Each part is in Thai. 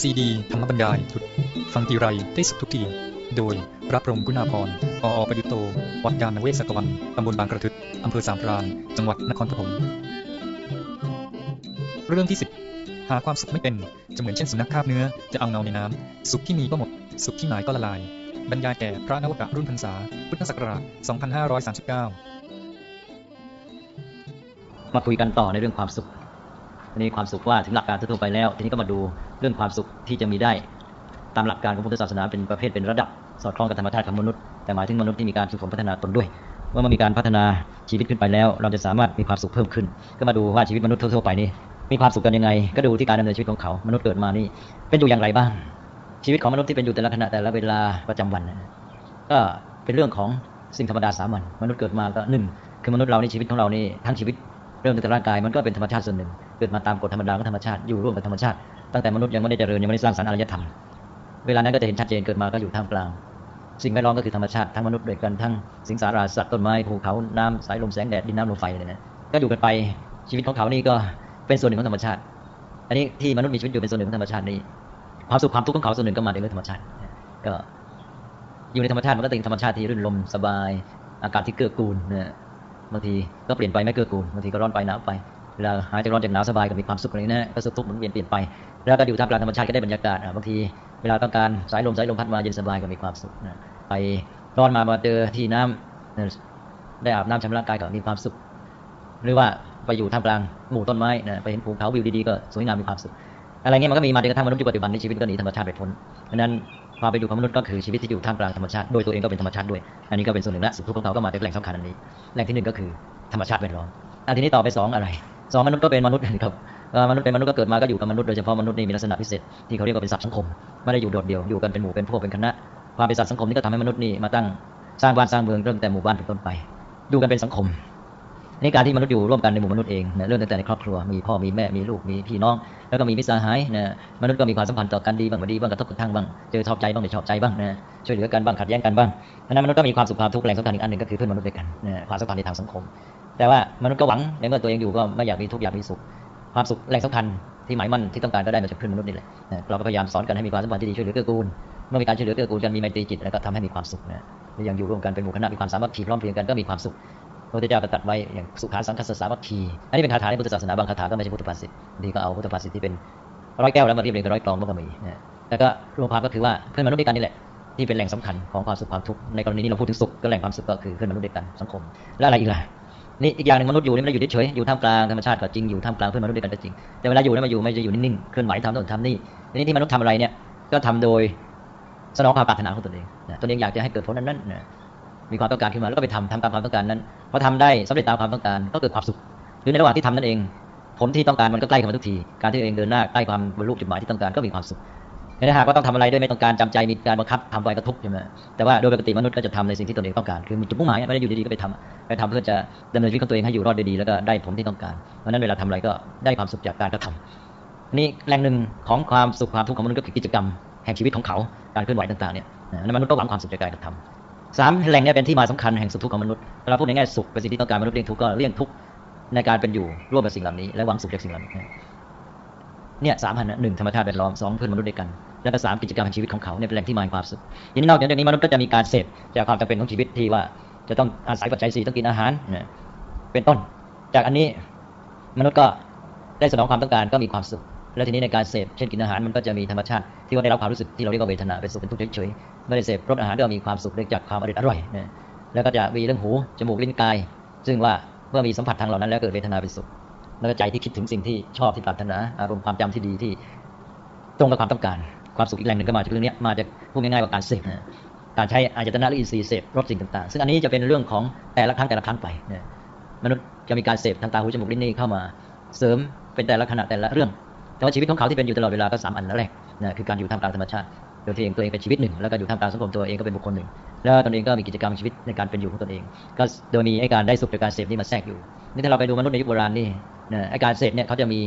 ซีดีธรรมบรรยายทุดฟังทีไรได้สุขทุกที โดยพระพรหมกุณาพรออประยุตโต วัดยาณเวศกวันตำบลบางกระทึกอำเภอสามพรานจังหวัดนครปฐมเรื่องที่ 10 หาความสุขไม่เป็น จะเหมือนเช่นสุนัขคาบเนื้อ จะเอาเงาในน้ำ สุขที่มีก็หมด สุขที่หมายก็ละลาย บรรยายแก่พระนวกะรุ่นพรรษา พุทธศักราช 2539 มาคุยกันต่อในเรื่องความสุข อันนี้ความสุขว่าถึงหลักการทั่วๆไปแล้ว ทีนี้ก็มาดูเรื่องความสุขที่จะมีได้ ตามหลักการของพุทธศาสนาเป็นประเภทเป็นระดับ สอดคล้องกับธรรมชาติของมนุษย์แต่หมายถึงมนุษย์ที่มีการฝึกฝนพัฒนาตนด้วยเมื่อมันมีการพัฒนาชีวิตขึ้นไปแล้ว เราจะสามารถมีความสุขเพิ่มขึ้น ก็มาดูว่าชีวิตมนุษย์ทั่วๆไปนี้มีความสุขกันยังไง ก็ดูที่การดำเนินชีวิตของเขามนุษย์เกิดมานี่เป็นอยู่อย่างไรบ้าง ชีวิตของมนุษย์ที่เป็นอยู่แต่ละขณะแต่ละเวลาประจำวันก็เป็นเรื่องของสิ่งธรรมดาสามัญมนุษย์เกิดมาก็หนึ่งคือมนุษย์เราในชีวิตของเรานี่ทั้งชีวิต เริ่มตั้งแต่ร่างกายมันก็เป็นธรรมชาติส่วนหนึ่ง เกิดมาตามกฎธรรมดาของธรรมชาติอยู่ร่วมกับธรรมชาติตั้งแต่มนุษย์ยังไม่ได้เจริญยังไม่ได้สร้างสรรค์อารยธรรมเวลานั้นก็จะเห็นชัดเจนเกิดมาก็อยู่ท่ามกลาง สิ่งแวดล้อมก็คือธรรมชาติทั้งมนุษย์ด้วยกันทั้งสิงสาราสัตว์ต้นไม้ภูเขาน้ำสายลมแสงแดดดินน้ำลมไฟเลยนะก็อยู่กันไปชีวิตของเขานี่ก็เป็นส่วนหนึ่งของธรรมชาติ อันนี้ที่มนุษย์มีชีวิตอยู่เป็นส่วนหนึ่งของธรรมชาตินี่ความสุขความทุกข์ของเขาส่วนหนึ่งก็มาจากเรื่องธรรมชาติ ก็อยู่ในธรรมชาติมันก็เป็นธรรมชาติที่รื่นรมสบาย อากาศที่เกื้อกูลนะ บางทีก็เปลี่ยนไปไม่เกื้อกูลบางทีก็ร้อนไปหนาวไปเวลาหายจากร้อนจากหนาวสบายก็มีความสุขอะไรนะก็สุขทุกข์หมุนเวียนเปลี่ยนไป แล้วก็อยู่ท่ามกลางธรรมชาติก็ได้บรรยากาศบางทีเวลาต้องการสายลมสายลมพัดมาเย็นสบายก็มีความสุขนะไปร้อนมามาเจอที่น้ำได้อาบน้ำชำระกายก็มีความสุข หรือว่าไปอยู่ท่ามกลางหมู่ต้นไม้นะไปเห็นภูเขาวิวดีๆก็สวยงามมีความสุขอะไรเงี้ยมันก็มีมาจนกระทั่งมนุษย์ยุคปัจจุบันในชีวิตก็หนีธรรมชาติไปพ้นเพราะนั้น ความเป็นอยู่ของมนุษย์ก็คือชีวิตที่อยู่ท่ามกลางธรรมชาติ โดยตัวเองก็เป็นธรรมชาติด้วย อันนี้ก็เป็นส่วนหนึ่งและสุขทุกข์ของเขาก็มาจากแหล่งสำคัญอันนี้ แหล่งที่หนึ่งก็คือธรรมชาติแวดล้อมอันทีนี้ต่อไปสองอะไรสองมนุษย์ก็เป็นมนุษย์ครับมนุษย์เป็นมนุษย์ก็เกิดมาก็อยู่กับมนุษย์โดยเฉพาะมนุษย์นี่มีลักษณะพิเศษที่เขาเรียกว่าเป็นสัตว์สังคม ไม่ได้อยู่โดดเดี่ยวอยู่กันเป็นหมู่เป็นพวกเป็นคณะ ความเป็นสัตว์สังคมนี่ก็ทำให้มนุษย์นี่มาตั้งสร้างบ้านสร้างเมืองเริ่มแต่หมู่บ้านเป็นต้นไป ดูกันเป็นสังคม นี่การที่มนุษย์อยู่ร่วมกันในหมู่มนุษย์เองนะเริ่มตั้งแต่ในครอบครัวมีพ่อมีแม่มีลูกมีพี่น้อง แล้วก็มีมิตรสหายนะมนุษย์ก็มีความสัมพันธ์ต่อกันดีบ้างไม่ดีบ้างกระทบกระทั่งบ้างเจอชอบใจบ้างไม่ชอบใจบ้างนะช่วยเหลือกันบ้างขัดแย้งกันบ้างเพราะนั้นมนุษย์ก็มีความสุขความทุกข์แหล่งสำคัญอีกอันหนึ่งก็คือเพื่อนมนุษย์ด้วยกันนะความสัมพันธ์ในทางสังคม แต่ว่ามนุษย์ก็หวังในเมื่อตัวเองอยู่ก็ไม่อยากมีทุกข์อยากมีสุขความสุขแหล่งสำคัญที่หมายมั่นที่ต้องการก็ได้มาจากเพื่อนมนุษย์นี่แหละเราก็พยายามสอนกันให้มีความสัมพันธ์ที่ดีช่วยเหลือเกื้อกูลเมื่อมีการช่วยเหลือเกื้อกูลกันมีไมตรีจิตแล้วก็ทำให้มีความสุขนะยังอยู่ร่วมกันเป็นหมู่คณะมีความสามัคคีพร้อมเพรียงกันก็มีความสุข พระพุทธเจ้าก็ตรัสไว้อย่างสุขาสังคสสามัคคีอันนี้เป็นคาถาในพุทธศาสนาบางคาถาก็ไม่ใช่พุทธภาษิตดีก็เอาพุทธภาษิตที่เป็นร้อยแก้วแล้วมาเรียบเรียงเป็นร้อยกลองก็มีนะแล้วก็รวมความก็คือว่าเพื่อนมนุษย์ด้วยกันนี่แหละที่เป็นแหล่งสำคัญของความสุขความทุกข์ในกรณีนี้เราพูดถึงสุขก็แหล่งความสุขก็คือเพื่อนมนุษย์ด้วยกันสังคมและอะไรอีกล่ะนี่อีกอย่างหนึ่งมนุษย์อยู่นี่ไม่ได้อยู่เฉยอยู่ท่ามกลางธรรมชาติก็จริงอยู่ท่ามกลางเพื่อนมนุษย์ด้วยกันก็จริง แต่เวลาอยู่นี่มาอยู่ไม่จะอยู่นิ่งๆเคลื่อนไหวทำโน่นทำนี่ทีนี้ที่มนุษย์ทำอะไรเนี่ยก็ทำโดยสนองความปรารถนาของตนเองตนเองอยากจะให้เกิดผลนั้นนั้น มีความต้องการขึ้นมาแล้วก็ไปทำทำตามความต้องการนั้นพอทำได้สำเร็จตามความต้องการก็เกิดความสุขหรือในระหว่างที่ทำนั่นเอง ผลที่ต้องการมันก็ใกล้เข้ามาทุกที การที่เองเดินหน้าใกล้ความบรรลุจุดหมายที่ต้องการก็มีความสุขในหากว่าต้องทำอะไรด้วยไม่ต้องการจำใจมีการบังคับทำไปก็ทุกข์ใช่ไหมแต่ว่าโดยปกติมนุษย์ก็จะทำในสิ่งที่ตนเองต้องการ คือมีจุดมุ่งหมายไม่ได้อยู่ดีๆก็ไปทำไปทำเพื่อจะดำเนินชีวิตของตัวเองให้อยู่รอดได้ดีแล้วก็ได้ผลที่ต้องการเพราะนั้นเวลาทำอะไรก็ได้ความสุขจากการกระทำนี่แหล่งหนึ่งของความสุขความทุกข์ของมนุษย์ก็คือกิจกรรมแห่งชีวิตของเขาการเคลื่อนไหวต่างๆเนี่ยมนุษย์ก็หวังความสุขจากการกระทำ สามแหล่งนี้เป็นที่มาสำคัญแห่งสุขทุกข์ของมนุษย์เราพูดในแง่สุขเป็นสิ่งที่ต้องการมนุษย์เลี่ยงทุกข์ก็เลี่ยงทุกข์ในการเป็นอยู่ร่วมกับสิ่งเหล่านี้และหวังสุขจากสิ่งเหล่านี้เนี่ยสามพันหนึ่งธรรมชาติแวดล้อมสองเพื่อนมนุษย์ด้วยกัน แล้วก็สามกิจกรรมแห่งชีวิตของเขาเนี่ยเป็นแหล่งที่มาแห่งความสุขทีนี้นอกจากนี้มนุษย์ก็จะมีการเสพจากความจำเป็นของชีวิตที่ว่า จะต้องอาศัยปัจจัยสี่ต้องกินอาหารเป็นต้น จากอันนี้มนุษย์ก็ได้สนองความต้องการก็มีความสุข แล้วทีนี้ในการเสพเช่นกินอาหารมันก็จะมีธรรมชาติที่ว่าได้รับความรู้สึกที่เราเรียกว่าเวทนาเป็นสุขเป็นทุกข์เฉยๆไม่ได้เสพรสอาหารก็มีความสุขได้จากความอร่อยอร่อยนะแล้วก็จะมีเรื่องหูจมูกลิ้นกาย ซึ่งว่าเมื่อมีสัมผัสทางเหล่านั้นแล้วเกิดเวทนาเป็นสุข แล้วก็ใจที่คิดถึงสิ่งที่ชอบที่ปรารถนาอารมณ์ความจำที่ดีที่ตรงกับความต้องการความสุขอีกแหล่งหนึ่งก็มาจากเรื่องนี้มาจากพูดง่ายๆว่าการเสพการใช้อายตนะหรืออินทรีย์เสพรสสิ่งต่างๆ ซึ่งอันนี้จะเป็นเรื่องของแต่ละครั้งแต่ละครั้งไปมนุษย์จะมีการเสพทางตาหูจมูกลิ้นนี่เข้ามา เสริมเป็นแต่ละขณะแต่ละเรื่อง แต่ว่าชีวิตของเขาที่เป็นอยู่ตลอดเวลาก็สามอันนั่นแหละนะคือการอยู่ท่ามกลางธรรมชาติโดยที่เองตัวเองเป็นชีวิตหนึ่ง แล้วก็อยู่ท่ามกลางสังคมตัวเองก็เป็นบุคคลหนึ่ง แล้วตนเองก็มีกิจกรรมชีวิตในการเป็นอยู่ของตนเอง ก็โดยมีไอ้การได้สุขจากการเสพนี่มาแทรกอยู่ นี่ถ้าเราไปดูมนุษย์ในยุคโบราณนี่นะไอ้การเสพเนี่ยเขาจะมี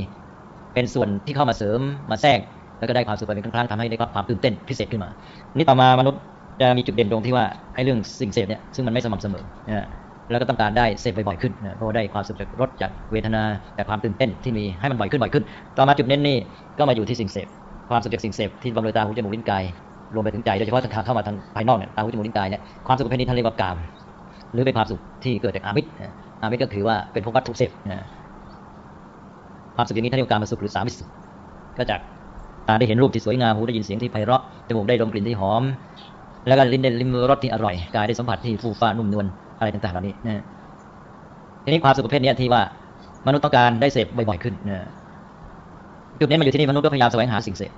เป็นส่วนที่เข้ามาเสริมมาแทรก แล้วก็ได้ความสุขไปเป็นครั้งๆทำให้ได้ความตื่นเต้นพิเศษขึ้นมา นี่ต่อมามนุษย์จะมีจุดเด่นตรงที่ว่าไอ้เรื่องสิ่งเสพเนี่ยซึ่งมันไม่สม่ำเสมอ แล้วก็ต้องการได้เสพบ่อยๆขึ้นนะเพราะได้ความสุขจากรสจากเวทนาแต่ความตื่นเต้นที่มีให้มันบ่อยขึ้นบ่อยขึ้น ต่อมาจุดเน้นนี่ก็มาอยู่ที่สิ่งเสพพความสุขจากสิ่งเสพที่บำเรอตาหูจมูกลิ้นกายรวมไปถึงใจโดยเฉพาะทางเข้ามาทางภายนอกเนี่ยตาหูจมูกลิ้นกายเนี่ยความสุขประเภทนี้ท่านเรียกว่ากาม หรือเป็นความสุขที่เกิดจากอามิตรอามิตรก็คือว่าเป็นพวกวัตถุเสพความสุขอย่างนี้ท่านเรียกว่าการมาสุขหรือสามิสุขก็จากตาได้เห็นรูปที่สวยงามหูได้ยินเสียงที่ไพเราะจมูกได้ดมกลิ่นที่หอม แล้วก็ลิ้นได้ลิ้มรสที่อร่อยกายได้สัมผัสที่ฟูฟ้านุ่มนวลอะไรต่างๆเหล่านี้นะทีนี้ความสุขประเภทนี้ที่ว่ามนุษย์ต้องการได้เสพบ่อยๆขึ้นนะจุดนี้มันอยู่ที่นี่มนุษย์ก็พยายามแสวงหาสิ่งเสพ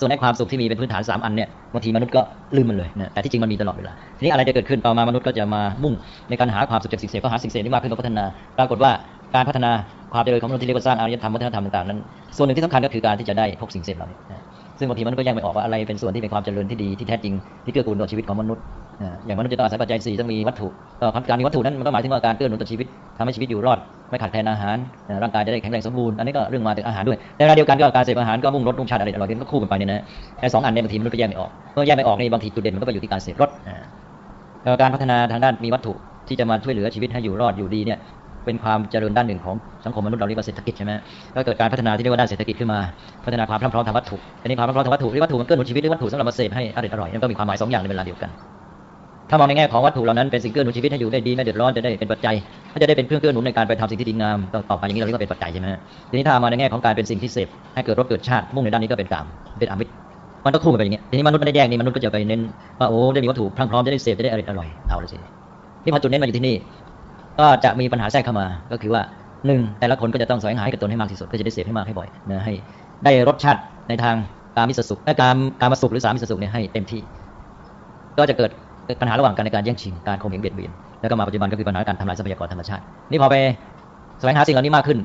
ส่วนในความสุขที่มีเป็นพื้นฐานสามอันเนี่ยบางทีมนุษย์ก็ลืมมันเลยนะแต่ที่จริงมันมีตลอดเวลาทีนี้อะไรจะเกิดขึ้นต่อมามนุษย์ก็จะมามุ่งในการหาความสุขจากสิ่งเสพก็หาสิ่งเสพที่มากขึ้นก็พัฒนา ปรากฏว่าการพัฒนาความเจริญของมนุษย์ที่เรียกว่าสร้างอารยธรรมวัฒนธรรมต่างๆนั้น ส่วนหนึ่งที่สำคัญก็คือการที่จะได้พบสิ่งเสพเหล่านี้ ซึ่งบางทีมันก็แยกไม่ออกว่าอะไรเป็นส่วนที่เป็นความเจริญที่ดีที่แท้จริงที่เกื้อกูลต่อชีวิตของมนุษย์อย่างมนุษย์จะต้องอาศัยปัจจัยสี่ต้องมีวัตถุการมีวัตถุนั้นมันก็หมายถึงว่าการเกื้อหนุนต่อชีวิตทำให้ชีวิตอยู่รอดไม่ขาดแคลนอาหารร่างกายจะได้แข็งแรงสมบูรณ์อันนี้ก็เรื่องมาถึงอาหารด้วยในเวลาเดียวกันก็การเสพอาหารก็มุ่งลดรุ่งชาติอะไรอร่อยก็คู่กันไปเนี่ยนะไอ้สองอันเนี่ยบางทีมนุษย์ก็แยกไม่ออกเมื่อแยกไม่ออกนี่บางทีจุดเด่นมันก็ไปอยู่ที่การเสพรสการพัฒนาทางด้านมีวัตถุที่จะมาช่วยเหลือชีวิตให้อยู่รอดอยู่ดีเนี่ย เป็นความเจริญด้านหนึ่งของสังคมมนุษย์เราเรียกว่าเศรษฐกิจใช่ไหมก็เกิดการพัฒนาที่เรียกว่าด้านเศรษฐกิจขึ้นมา พัฒนาความพร้อมพร้อมทางวัตถุอันนี้ความพร้อมทางวัตถุที่วัตถุมันเกื้อหนุนชีวิตหรือวัตถุสำหรับมาเสพให้อร่อยอร่อยนั่นก็มีความหมายสองอย่างในเวลาเดียวกันถ้ามองในแง่ของวัตถุเหล่านั้นเป็นสิ่งเกื้อหนุนชีวิตให้อยู่ได้ดีไม่เดือดร้อนจะได้เป็นปัจจัยถ้าจะได้เป็นเครื่องเกื้อหนุนในการไปทำสิ่งที่ดีงามต่อไปอย่างนี้เราเรียกว่าเป็นปัจจัยใช่ไหมทีนี้ถ้ามาในแง่ของการเป็นสิ่งที่เสพให้เกิดรสเกิดชาติมุ่งในด้านนี้ก็เป็นกามเป็นอมิตรมันก็คู่กันไปอย่างนี้ทีนี้มนุษย์ไม่ได้แยกนี่มนุษย์ก็จะไปเน้นว่าโอ้ได้มีวัตถุพรั่งพร้อมจะได้เสพจะได้อร่อยเอาลยสิที่พอจุดเน้นมาอยู่ที่นี่ ก็จะมีปัญหาแทรกเข้ามา ก็คือว่าหนึ่งแต่ละคนก็จะต้องแสวงหาให้กับตนให้มากที่สุดเพื่อจะได้เสพให้มากให้บ่อยนะให้ได้รสชาติในทางการมิสสุขและการการมสุขหรือสามิสสุขเนี่ยให้เต็มที่ ก็จะเกิดปัญหาระหว่างกันในการแย่งชิงการข่มเหงเบียดเบียนแล้วก็มาปัจจุบันก็คือปัญหาการทำลายทรัพยากรธรรมชาติ นี่พอไปแสวงหาสิ่งเหล่านี้มากขึ้น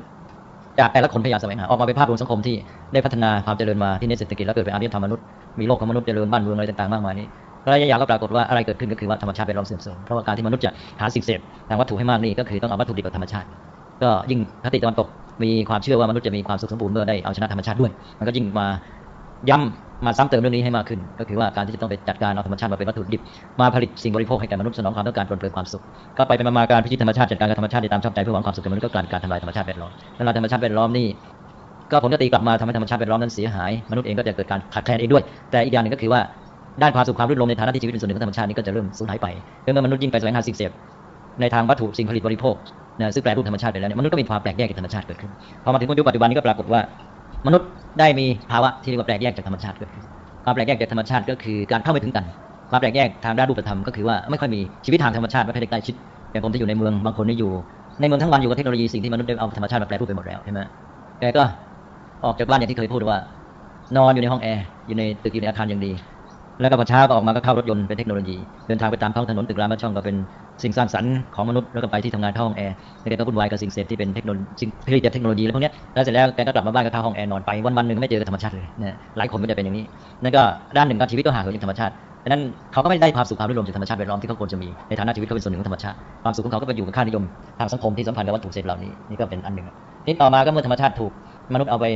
จากแต่ละคนพยายามแสวงหาออกมาเป็นภาพรวมสังคมที่ได้พัฒนาความเจริญมาที่ในเศรษฐกิจแล้วเกิดเป็นอารยธรรมมนุษย์มีโลกของมนุษย์เจริญบ้านเมืองอะไรต่างๆมากมายนี้ ระยะยาวก็ปรากฏว่าอะไรเกิดขึ้นก็คือว่าธรรมชาติเป็นรองเสื่อมโทรมเพราะว่าการที่มนุษย์จะหาสิ่งเสพทางวัตถุให้มากนี่ก็คือต้องเอาวัตถุดิบกับธรรมชาติ ก็ยิ่งคติตะวันตกมีความเชื่อว่ามนุษย์จะมีความสุขสมบูรณ์เมื่อได้เอาชนะธรรมชาติด้วย มันก็ยิ่งมาย้ำมาซ้ำเติมเรื่องนี้ให้มากขึ้น ก็คือว่าการที่จะต้องไปจัดการเอาธรรมชาติมาเป็นวัตถุดิบ มาผลิตสิ่งบริโภคให้แก่มนุษย์สนองความต้องการปลนเปลือความสุข ก็ไปเป็นมาการพิจิตธรรมชาติจัดการกับธรรมชาติตามชอบใจเพื่อหวังความสุขแก่มนุษย์ก็กลายการทำลายธรรมชาติแวดล้อมทำลายธรรมชาติแวดล้อมนี่ก็ผลก็ตีกลับมาทำให้ธรรมชาติแวดล้อมนั้นเสียหาย มนุษย์เองก็จะเกิดการขาดแคลนเองด้วย แต่อีกอย่างหนึ่งก็คือว่า ด้านความสุขความรื่นรมในฐานะที่ชีวิตเป็นส่วนหนึ่งของธรรมชาตินี้ก็จะเริ่มสูญหายไปเมื่อมนุษย์ยิ่งไปแสวงหาสิ่งเสพในทางวัตถุสิ่งผลิตบริโภคนะซึ่งแปลรูปธรรมชาติไปแล้วเนี่ยมนุษย์ก็มีความแปลกแยกจากธรรมชาติเกิดขึ้นพอมาถึงยุคปัจจุบันนี้ก็ปรากฏว่ามนุษย์ได้มีภาวะที่เรียกว่าแปลกแยกจากธรรมชาติเกิดขึ้นความแปลกแยกจากธรรมชาติก็คือการเข้าไม่ถึงกันความแปลกแยกทางด้านรูปธรรมก็คือว่าไม่ค่อยมีชีวิตทางธรรมชาติไม่ค่อยได้ใกล้ชิดอย่างผมที่อยู่ในเมืองบางคนนี่อยู่ ในเมืองทั้งวันอยู่กับเทคโนโลยีสิ่งที่มนุษย์ได้เอาธรรมชาติมาแปรรูปไปหมดแล้วใช่ไหมแกก็ออกจากบ้านอย่างที่เคยพูดว่านอนอยู่ในห้องแอร์อยู่ในตึกอยู่ในอาคารอย่างดี แล้วก็พอเช้าก็ออกมาก็เข้ารถยนต์เป็นเทคโนโลยี เดินทางไปตามท้องถนนตึกรามบ้านช่องก็เป็นสิ่งสร้างสรรค์ของมนุษย์แล้วก็ไปที่ทำงานเข้าห้องแอร์แล้วแกก็วุ่นวายกับสิ่งเสพที่เป็นเทคโนโลยีสิ่งผลิตจากเทคโนโลยีแล้วพวกนี้แล้วเสร็จแล้วแกก็กลับมาบ้านก็เข้าห้องแอร์นอนไปวันวันหนึ่งไม่เจอธรรมชาติเลยนะหลายคนก็จะเป็นอย่างนี้นั่นก็ด้านหนึ่งการชีวิตก็ห่างเหินจากธรรมชาติดังนั้นเขาก็ไม่ได้ความสุขความรื่นรมจากธรรมชาติแวดล้อมที่เขาควรจะมีในฐานะชีวิตเขาเป็นส่วนหนึ่งของธรรมชาติความสุขของเขาก็ไปอยู่กับค่านิยมทางสังคมที่สัมพันธ์กับวัตถุเสพเหล่านี้นี่ก็เป็นอันหนึ่งนี่ต่อมาก็เมื่อธรรมชาติถูกมนุษย์เอาไป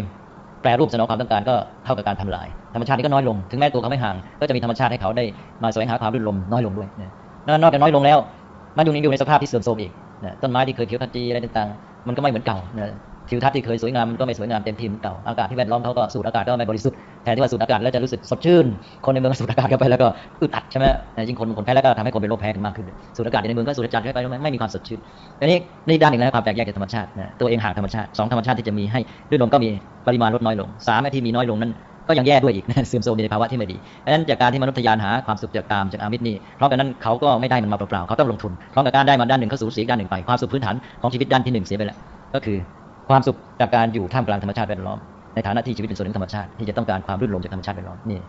แปรรูปสนองความต้องการก็เท่ากับการทำลาย ธรรมชาตินี้ก็น้อยลง ถึงแม้ตัวเขาไม่ห่าง ก็จะมีธรรมชาติให้เขาได้มาแสวงหาความรื่นรมน้อยลงด้วยนอกจากน้อยลงแล้ว มันอยู่อยู่ในสภาพที่เสื่อมโทรมอีกต้นไม้ที่เคยเขียวขจีอะไรต่างๆ มันก็ไม่เหมือนเก่า ทิวทัศน์ที่เคยสวยงามมันก็ไม่สวยงามเต็มที่เหมือนเก่าอากาศที่แวดล้อมเขาก็สูดอากาศก็ไม่บริสุทธิ์แทนที่ว่าสูดอากาศแล้วจะรู้สึกสดชื่น คนในเมืองสูดอากาศเข้าไปแล้วก็อึดอัดใช่ไหมยิ่งคนคนแพ้แล้วก็ทำให้คนเป็นโรคแพ้ขึ้นมากขึ้นสูดอากาศในเมืองก็สูดจัดเข้าไปแล้วไม่มีความสดชื่นอันนี้ในด้านหนึ่งแล้วความแปลกแยกจากธรรมชาติตัวเองห่างธรรมชาติสองธรรมชาติที่จะมีให้ด้วยลมก็มีปริมาณลดน้อยลงสามที่มีน้อยลงนั้นก็ยังแย่ด้วยอีกเสื่อมโทรมในภาวะที่ไม่ดีดังนั้นจากการที่มนุษย์ทยานหาความสุขจากกามจากอามิตรนี่เพราะกันนั้นเขาก็ไม่ได้มันมาเปล่าๆเขาต้องลงทุนเพราะกับการได้มาด้านหนึ่งเขาสูญเสียด้านหนึ่งไปความสุขพื้นฐานของชีวิตด้านที่หนึ่งเสียไปแล้วก็คือ ความสุขจากการอยู่ท่ามกลางธรรมชาติแวดล้อมในฐานะที่ชีวิตเป็นส่วนหนึ่งธรรมชาติที่จะต้องการความรื่นรมจากธรรมชาติแวดล้อมนี่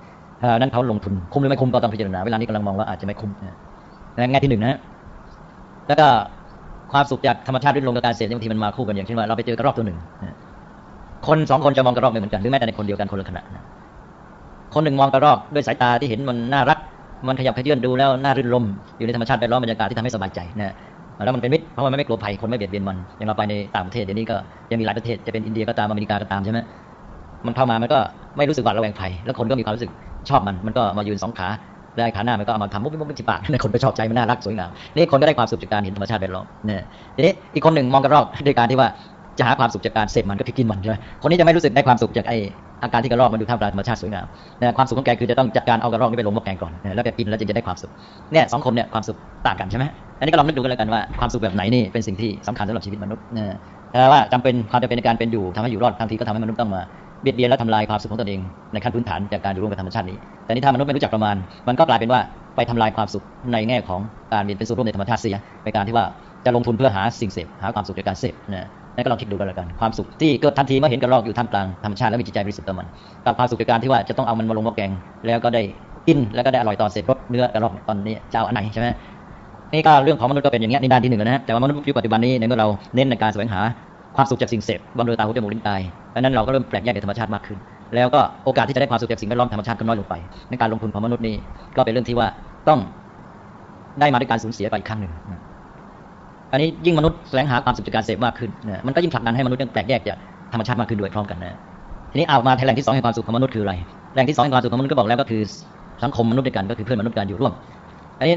นั้นเขาลงทุนคุ้มหรือไม่คุ้มก็ต้องพิจารณาเวลานี้กำลังมองว่าอาจจะไม่คุ้มนะแง่ที่หนึ่งนะแล้วก็ความสุขจากธรรมชาติรื่นรมกับการเสพบางทีมันมาคู่กันอย่างเช่นว่าเราไปเจอกระรอกตัวหนึ่งคนสองคนจะมองกระรอกไม่เหมือนกันหรือแม้แต่ในคนเดียวกันคนละขณะคนหนึ่งมองกระรอกด้วยสายตาที่เห็นมันน่ารัก มันขยับขยื่นดูแล้วน่ารื่นรมอยู่ในธรรมชาติแวดล้อมบรรยากาศที่ทำให้สบายใจนะ แล้วมันเป็นมิตรเพราะมันไม่กลัวภัยคนไม่เบียดเบียนมันอย่างเราไปในต่างประเทศเดี๋ยวนี้ก็ยังมีหลายประเทศจะเป็นอินเดียก็ตามอเมริกาก็ตามใช่ไหมมันเข้ามามันก็ไม่รู้สึกหวาดระแวงภัยแล้วคนก็มีความรู้สึกชอบมันมันก็มายืนสองขาได้ขาหน้ามันก็เอามาทำมุกมุกมุกจิปากในคนไปชอบใจมันน่ารักสวยงามนี่คนก็ได้ความสุขจากการเห็นธรรมชาติแวดล้อมเนี่ยทีนี้อีกคนหนึ่งมองกระรอกด้วยการที่ว่าจะหาความสุขจากการเสพมันก็คือกินมันใช่ไหมคนนี้จะไม่รู้สึกได้ความสุขจากไอ้ อาการที่กระรอกมันดูท่ามกลางธรรมชาติสวยงามนะความสุขของแกคือจะต้องจัดการเอากระรอกนี้ไปลงหม้อแกงก่อนนะแล้วแกกินแล้วจึงจะได้ความสุขเนี่ยสองคนเนี่ยความสุขต่างกันใช่ไหมอันนี้ก็ลองนึกดูกันแล้วกันว่าความสุขแบบไหนนี่เป็นสิ่งที่สำคัญสำหรับชีวิตมนุษย์นะแต่ว่าจำเป็นความจำเป็นในการเป็นอยู่ทำให้อยู่รอดบางทีก็ทำให้มนุษย์ต้องมาเบียดเบียนและทำลายความสุขของตนเองในขั้นพื้นฐานจากการอยู่ร่วมกับธรรมชาตินี้ แต่นี่ถ้ามนุษย์ไม่รู้จักประมาณ มันก็กลายเป็นว่าไปทำลายความสุขในแง่ของการมีเป็นส่วนร่วมในธรรมชาติเสียในการที่ว่าจะลงทุนเพื่อหาสิ่งเสพหาความสุขจากการเสพนะ นั่นก็ลองคิดดูกันล้วกัน ความสุขที่เกิดทันทีเมื่อเห็นกระรอกอยู่ท่ามกลางธรรมชาติและมีจิตใจบริสุทธิ์ต่อมันกับความสุขจากการที่ว่าจะต้องเอามันมาลงหม้อแกง แล้วก็ได้กินแล้วก็ได้อร่อยตอนเสร็จรสเนื้อกระรอกตอนนี้จะเอาอันไหนใช่ไหมนี่ก็เรื่องของมนุษย์ก็เป็นอย่างเงี้ยในด้านที่หนึ่งนะฮะแต่ว่ามนุษย์ยุคปัจจุบันนี้ในเมื่อเราเน้นในการแสวงหาความสุขจากสิ่งเสพบำเรอตาหูจมูกลิ้นกายดังนั้นเราก็เริ่มแปลกแยกในธรรมชาติมากขึ้น แล้วก็โอกาสที่จะได้ความสุขจากสิ่งแวดล้อมธรรมชาติก็น้อยลงไป ในการลงทุนของมนุษย์นี่ก็เป็นเรื่องที่ว่าต้องได้มาด้วยการสูญเสียไปอีกครั้งหนึ่ง อันนี้ยิ่งมนุษย์แสวงหาความสุขจากการเสพมากขึ้นนะมันก็ยิ่งผลักดันให้มนุษย์แปลกแยกจากธรรมชาติมากขึ้นด้วยพร้อมกันนะทีนี้เอามาแหล่งที่สองแห่งความสุขของมนุษย์คืออะไรแหล่งที่สองแห่งความสุขของมนุษย์ก็บอกแล้วก็คือสังคมมนุษย์ด้วยกันก็คือเพื่อนมนุษย์การอยู่ร่วม อันนี้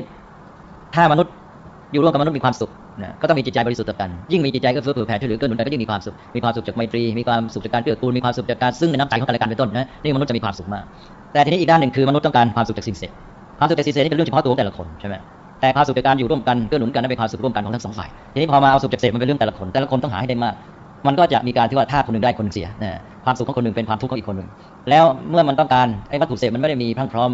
ถ้ามนุษย์อยู่ร่วมกับมนุษย์มีความสุขนะก็ต้องมีจิตใจบริสุทธิ์ต่อกัน ยิ่งมีจิตใจก็เฟื้อเผื่อแผ่ช่วยเหลือเกื้อหนุนกันก็ยิ่งมีความสุข มีความสุขจากไมตรี มีความสุขจากการเกื้อกูล มีความสุขจากการซึ่งในน้ำใจของกันและกันเป็นต้นนะนี่มนุษย์จะมีความสุขมาก แต่ทีนี้อีกด้านหนึ่งคือมนุษย์ต้องการความสุขจากสิ่งเสพ ความสุขจากสิ่งเสพนี่เป็นเรื่องเฉพาะตัวของแต่ละคนใช่ไหม แต่ความสุขจากการอยู่ร่วมกันเกื้อหนุนกันนั้นเป็นความสุขร่วมกันของทั้งสองฝ่ายทีนี้พอมาเอาสุขจากเสพมันเป็นเรื่องแต่ละคนแต่ละคนต้องหาให้ได้มาก มันก็จะมีการที่ว่าถ้าคนหนึ่งได้คนหนึ่งเสียนะความสุขของคนหนึ่งเป็นความทุกข์ของอีกคนหนึ่งแล้วเมื่อมันต้องการไอ้วัตถุเสพมันไม่ได้มีพรั่งพร้อม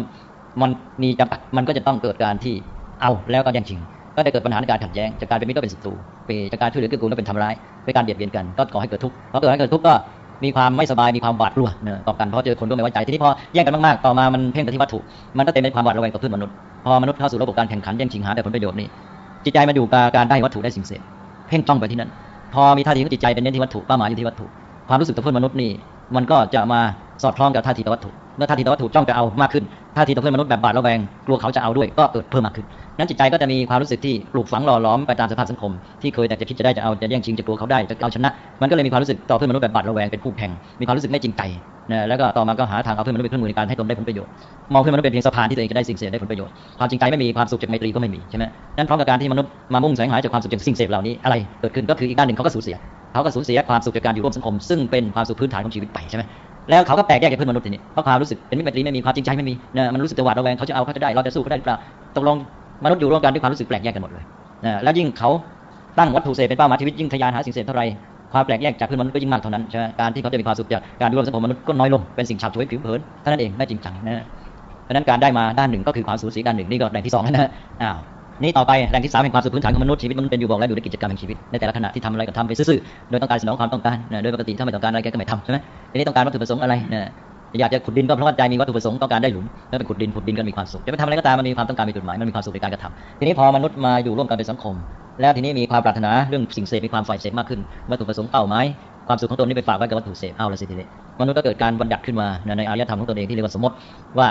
มันมีจำกัดมันก็จะต้องเกิดการที่เอาแล้วก็แย่งชิงก็จะเกิดปัญหาในการขัดแย้งจากการเป็นมิตรก็เป็นศัตรูจากการช่วยเหลือเกื้อกูลก็เป็นทำร้ายเป็นการเบียดเบียนกันก็ก่อให้เกิดทุกข์พอเกิดให้เกิดทุกข์ก็ มีความไม่สบายมีความหวาดกลัวเนี่ยต่อกันเพราะเจอคนก็ไม่ไว้ใจทีนี้พอแย่งกันมากๆต่อมามันเพ่งไปที่วัตถุมันก็เต็มไปความหวาดระแวงต่อเพื่อนมนุษย์พอมนุษย์เข้าสู่ระบบการแข่งขันแย่งชิงหาแต่ผลประโยชน์นี่จิตใจมันอยู่กับการได้วัตถุได้สิ่งเสพเพ่งจ้องไปที่นั้น พอมีท่าทีของจิตใจเป็นเน้นที่วัตถุเป้าหมายอยู่ที่วัตถุ ความรู้สึกต่อเพื่อนมนุษย์นี่มันก็จะมาสอดคล้องกับท่าทีต่อวัตถุ เมื่อท่าทีต่อวัตถุจ้องจะเอามากขึ้นท่าทีต่อเพื่อนมนุษย์แบบบาดระแวงกลัวเขาจะเอาด้วยก็เกิดเพิ่มมากขึ้นนั้นจิตใจก็จะมีความรู้สึกที่ปลูกฝังหล่อหลอมไปตามสภาพสังคม ที่เคยแต่จะคิดจะได้จะเอาจะแย่งชิงจะกลัวเขาได้จะเอาชนะ มันก็เลยมีความรู้สึกต่อเพื่อนมนุษย์แบบบาดระแวงเป็นผู้แข่งมีความรู้สึกไม่จริงใจนะแล้วก็ต่อมาก็หาทางเอาเพื่อนมนุษย์เป็นเครื่องมือในการให้ตนได้ผลประโยชน์มองเพื่อนมนุษย์เป็นเพียงสะพานที่ตัวเองจะได้สิ่งเสพได้ผลประโยชน์ความจริงใจไม่มีความสุขจากไมตรีก็ไม่มีใช่ไหมนั้นพร้อมกับการที่มนุษย์มามุ่งแสวงหาจากความสุขจากสิ่งเสพเหล่านี้อะไรเกิดขึ้นก็คืออีกด้านหนึ่งเขาก็สูญเสียเขาก็สูญเสียความสุขจากการอยู่ร่วมสังคม ซึ่งเป็นความสุขพื้นฐานของชีวิตไปใช่ไหม แล้วเขาก็แตกแยกจากเพื่อนมนุษย์ทีนี้เพราะความรู้สึกเป็นมิตรไมตรีไม่มีความจริงใจไม่มีนะมันรู้สึกแต่หวาดระแวงเขาจะเอาเขาจะได้เราจะสู้เขาได้หรือเปล่าตกลงมนุษย์อยู่ร่วมกันด้วยความรู้สึกแปลกแยกกันหมดเลยนะแล้วยิ่งเขาตั้งวัตถุเสพเป็นเป้าหมายชีวิตยิ่งทะยานหาสิ่งเสพเท่าไรความแปลกแยกจากเพื่อนมนุษย์ก็ยิ่งมากเท่านั้นใช่ไหมการที่เขาจะมีความสุขจากการร่วมสังคมมนุษย์ก็น้อยลงเป็นสิ่งฉาบฉวยผิวเผินเท่านั้นเองไม่จริงจังนะเพราะนั้นการได้มาด้านหนึ่งก็คือความสูญเสียด้านหนึ่งนี่ก็แหล่งที่สองนะอ้าว นี่ต่อไปแหล่งที่สามเป็นความสุขพื้นฐานของมนุษย์ชีวิตมนุษย์เป็นอยู่บอกแล้วอยู่ในกิจกรรมแห่งชีวิตในแต่ละขณะที่ทำอะไรก็ทำไปซื่อๆโดยต้องการสนองความต้องการโดยปกติถ้าไม่ต้องการอะไรแกก็ไม่ทำใช่ไหมทีนี้ต้องการวัตถุประสงค์อะไรนะอยากจะขุดดินก็เพราะว่าใจมีวัตถุประสงค์ต้องการได้หลุมแล้วไปขุดดินขุดดินก็มีความสุขจะไปทำอะไรก็ตามมันมีความต้องการมีจุดหมายมันมีความสุขในการกระทำทีนี้พอมนุษย์มาอยู่ร่วมกันเป็นสังคม แล้วทีนี้มีความปรารถนาเรื่องสิ่งเสพมีความฝ่เสพมากขึ้นวัตถุประสงค์เป้าหมายความสุขของตนนี้ไปฝากไว้กับวัตถุเสพเอาละสิทีนี้มนุษย์ก็เกิดการบัญญัติขึ้นมาในอารยธรรมของตนเองที่เรียกว่าสมมติว่า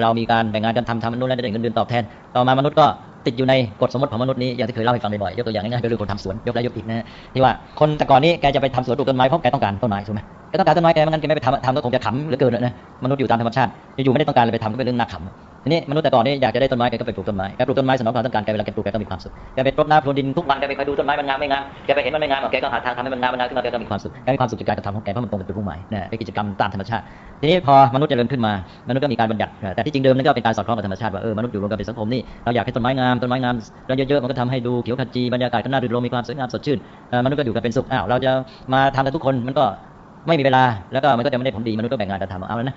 เรามีการแบ่งงานกันทำทำมนุษย์แล้วได้เงินเดือนตอบแทน ต่อมามนุษย์ก็ ติดอยู่ในกฎสมมติของมนุษย์นี้อย่างที่เคยเล่าให้ฟังบ่อยๆยกตัวอย่างง่ายๆก็คือคนทำสวนยกแล้วยกอีกนะที่ว่าคนแต่ก่อนนี้แกจะไปทำสวนปลูกต้นไม้เพราะแกต้องการต้นไม้ใช่ไหม กต้องการต้นไม้แกไม่งั้นแกไม่ไปทำทำก็คงจะขำเหลือเกินนะมนุษย์อยู่ตามธรรมชาติอยู่ไม่ได้ต้องการเลยไปทำก็เป็นเรื่องน่าขำทีนี้มนุษย์แต่ก่อนนี้อยากจะได้ต้นไม้แกก็ไปปลูกต้นไม้แกปลูกต้นไม้สนองความต้องการแกเวลาแกปลูกแกก็มีความสุขแกไปรดน้ำพรวนดินทุกวันแกไปคอยดูต้นไม้มันงามไม่งามแกไปเห็นมันไม่งามแกก็หาทางทำให้มันงามมันงามขึ้นมาแกก็มีความสุขแกมีความสุขจากการกระทำของแกเพราะมันตรงกับจุดมุ่งหมายนะเป็นกิจกรรมตามธรรมชาติทีนี้พอมนุษย์เจริญขึ้นมามนุษย์ก็มีการบัญญัติแต่ที่จริงเดิมนั่นก็เป็นการสอดคล้องกับธรรมชาติว่าเออมนุษย์อยู่รวมกันเป็นสังคมนี่เราอยากให้ต้นไม้งามต้นไม้งามแล้วเยอะๆมันก็ทำให้ดูเขียวขจีบรรยากาศก็น่ารื่นรมมีความสวยงามสดชื่นมนุษย์ก็อยู่กันเป็นสุขอ้าวเราจะมาทำกันทุกคนมันก็ ไม่มีเวลาแล้วก็มันก็จะไม่ได้ผลดีมนุษย์ก็แบ่งงานกันทำเอาแล้วนะ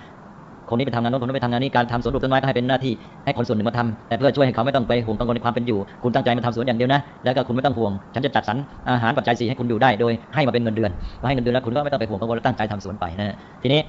คนนี้ไปทำงานโน้นคนนี้ไปทำงานนี้การทำสวนปลูกต้นไม้ก็ให้เป็นหน้าที่ให้คนส่วนหนึ่งมาทำแต่เพื่อช่วยให้เขาไม่ต้องไปห่วงกังวลในความเป็นอยู่ คุณตั้งใจมาทำสวนอย่างเดียวนะ แล้วก็คุณไม่ต้องห่วง ฉันจะจัดสรรอาหารปัจจัยสี่ให้คุณอยู่ได้โดยให้มาเป็นเงินเดือนพอให้เงินเดือนแล้วคุณก็ไม่ต้องไปห่วงกังวลและตั้งใจทำสวนไปนะทีนี้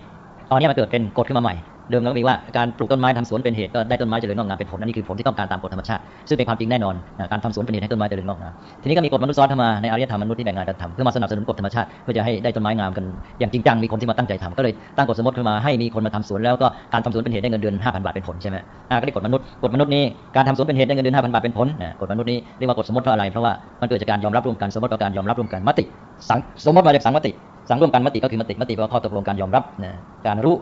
ตอนนี้มันเกิดเป็นกฎขึ้นมาใหม่ เดิมเราก็มีว่าการปลูกต้นไม้ทำสวนเป็นเหตุก็ได้ต้นไม้เจริญงอกงามเป็นผลนั่นนี่คือผลที่ต้องการตามกฎธรรมชาติ ซึ่งเป็นความจริงแน่นอน การทำสวนเป็นเหตุให้ต้นไม้เจริญงอกงาม ทีนี้ก็มีกฎมนุษย์ซ้อนเข้ามาในอารยธรรมมนุษย์ที่แบ่งงานกันทำเพื่อมาสนับสนุนกฎธรรมชาติเพื่อจะให้ได้ต้นไม้งามกันอย่างจริงจังมีคนที่มาตั้งใจทำก็เลยตั้งกฎสมมติขึ้นมาให้มีคนมาทำสวนแล้วก็การทำสวนเป็นเหตุได้เงินเดือน5,000บาทเป็นผลใช่ไหมก็ได้กฎมนุษย์กฎมนุษย์นี้การทำสวนเป็นเหตุได้เงินเดือน5,000บาทเป็นผลกฎมนุษย์นี้เรียกว่ากฎสมมติเพราะอะไรเพราะว่ามันเกิดจากการยอมรับร่วมกันสมมติการยอมรับร่วมกันมติสังสมมติมาจากสังมติ สังร่วมกันมติก็คือมติมติแปลว่าข้อตกลงการยอมรับนะการรู้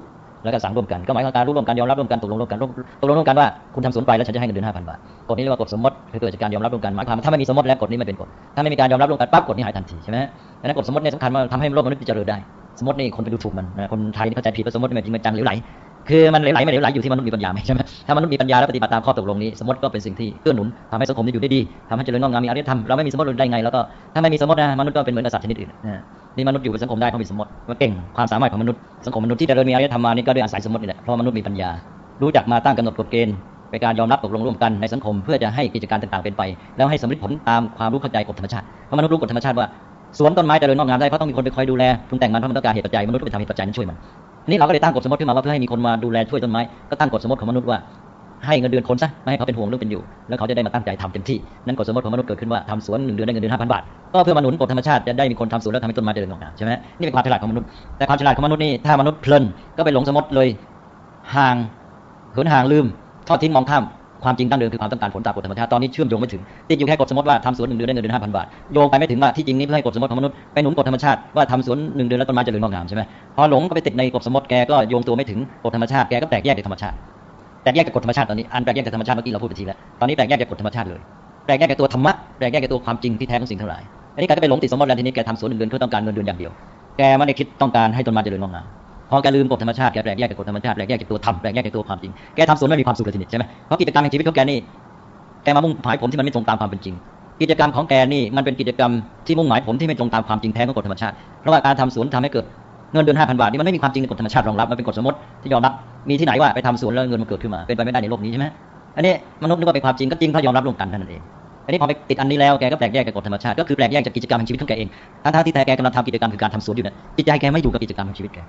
แล้วก็สังร่วมกันก็หมายถึงการรู้ร่วมกันยอมรับร่วมกันตกลงร่วมกันตกลงร่วมกันว่าคุณทำสวนไปแล้วฉันจะให้เงินเดือนห้าพันบาทกฎนี้เรียกว่ากฎสมมติคือเกิดจากการยอมรับร่วมกันหมายความถ้าไม่มีสมมติแล้วกฎนี้ไม่เป็นกฎถ้าไม่มีการยอมรับร่วมกันปั๊บกฎนี้หายทันทีใช่ไหมดังนั้นกฎสมมติเนี่ยสำคัญว่าทำให้โลกมนุษย์เจริญได้ สมมตินี่คนไปดูถูกมันนะคนไทยนี่เข้าใจผิดว่าสมมติมันจริงมันจังเหลวไหลคือมันเหลวไหลไม่เหลวไหลอยู่ที่มนุษย์มีปัญญาไหมใช่ไหมถ้ามนุษย์มีปัญญาแล้วปฏิบัติตามข้อตกลงนี้ สมมติก็เป็นสิ่งที่เกื้อหนุนทำให้สังคมนี้อยู่ได้ดีทำให้เจริญงอกงามมีอารยธรรมเราไม่มีสมมติได้ไงแล้วก็ถ้าไม่มีสมมตินะมนุษย์ก็เป็นเหมือนกับสัตว์ชนิดอื่น นี่มนุษย์อยู่เป็นสังคมได้เพราะมีสมมติมันเก่งความสามารถของมนุษย์สังคมมนุษย์ที่เจริญมีอารยธรรมมานี่ก็ด้วยอาศัยสมมตินี่แหละเพราะมนุษย์มีปัญญา รู้จักมาตั้งกำหนดกฎเกณฑ์เป็นการยอมรับตกลงร่วมกันในสังคมเพื่อจะให้กิจการต่างๆเป็นไป แล้วให้สำเร็จผลตามความรู้เข้าใจกฎธรรมชาติเพราะมนุษย์รู้กฎธรรมชาติว่าสวนต้นไม้เจริญงอกงามได้เพราะต้องมีคนไปคอยดูแลปรุงแต่งมันเพราะมันต้องการเหตุปัจจัยมนุษย์ก็ไปทำเหตุปัจจัยนั้นช่วยมันนี่เราก็เลยตั้งกฎสมมติขึ้นมาว่าเพื่อให้มีคนมาดูแลช่วยต้นไม้ก็ตั้งกฎสมมติของมนุษย์ว่า ให้เงินเดือนคนซะไม่ให้เขาเป็นห่วงเรื่องเป็นอยู่ แล้วเขาจะได้มาตั้งใจทำเต็มที่นั่นกฎสมมติของมนุษย์เกิดขึ้นว่าทำสวนหนึ่งเดือนได้เงินเดือนห้าพันบาทก็เพื่อมาหนุนกฎธรรมชาติจะได้มีคนทำสวนแล้วทำให้ต้นไม้เจริญงอกงามใช่ไหมนี่เป็นความฉลาดของมนุษย์แต่ความฉลาดของมนุษย์นี่ถ้ามนุษย์เพลินก็ไปหลงสมมติเลยห่างเหินห่างลืมทอดทิ้งมองข้ามความจริงตั้งเดิมคือความต้องการผลตามกฎธรรมชาติตอนนี้เชื่อมโยงไม่ถึงติดอยู่แค่กฎสมมติว่าทำสวนหนึ่งเดือนได้เงินเดือนห้าพันบาทโยงไปไม่ถึงว่าที่จริงนี่เพื่อให้กฎสมมติของมนุษย์ไปหนุนกฎธรรมชาติว่าทำสวนหนึ่งเดือนแล้วต้นไม้เจริญงอกงามใช่ไหมพอหลงก็ไปติดในกฎสมมติแกก็โยงตัวไม่ถึงกฎธรรมชาติแกก็แตกแยกจากธรรมชาติ ตกแยกจากกฎธรรมชาติตอนนี้อันแตกแยกจากธรรมชาติเมื่อกี้เราพูดไปทีแล้วตอนนี้แตกแยกจากกฎธรรมชาติเลยแตกแยกจากตัวธรรมะแตกแยกจากตัวความจริงที่แท้ของสิ่งทั้งหลายอันนี้แกก็ไปหลงติดสมมติแล้วทีนี้แกทำสวนหนึ่งเดือนเพื่อต้องการเงินเดือนอย่างเดียว แกไม่ได้คิดต้องการให้ต้นไม้เจริญงอกงามพอแกลืมกฎธรรมชาติแกแตกแยกจากกฎธรรมชาติแตกแยกจากตัวธรรมแตกแยกจากตัวความจริงแกทำสวนไม่มีความสุขเลยทีนี้ใช่ไหมเพราะกิจกรรมแห่งชีวิตของแกนี่แกมามุ่งหมายผลที่มันไม่ตรงตามความเป็นจริง กิจกรรมของแกนี่มันเป็นกิจกรรมที่มุ่งหมายผลที่ไม่ตรงตามความจริงแท้ของกฎธรรมชาติเพราะว่าการทำสวนทำให้เกิด เงินเดือนห้าพันบาทนี่มันไม่มีความจริงในกฎธรรมชาติรองรับมันเป็นกฎสมมติที่ยอมรับมีที่ไหนว่าไปทำสวนแล้วเงินมันเกิดขึ้นมาเป็นไปไม่ได้ในโลกนี้ใช่ไหมอันนี้มนุษย์นึกว่าเป็นความจริงก็จริงถ้ายอมรับร่วมกันเท่านั้นเองอันนี้พอไปติดอันนี้แล้วแกก็แปลกแยกจากกฎธรรมชาติก็คือแปลกแยกจากกิจกรรมแห่งชีวิตของแกเองทั้งที่แท้แกกำลังทำกิจกรรมคือการทำสวนอยู่เนี่ยจิตใจแกไม่อยู่กับกิจกรรมแห่งชีวิตแก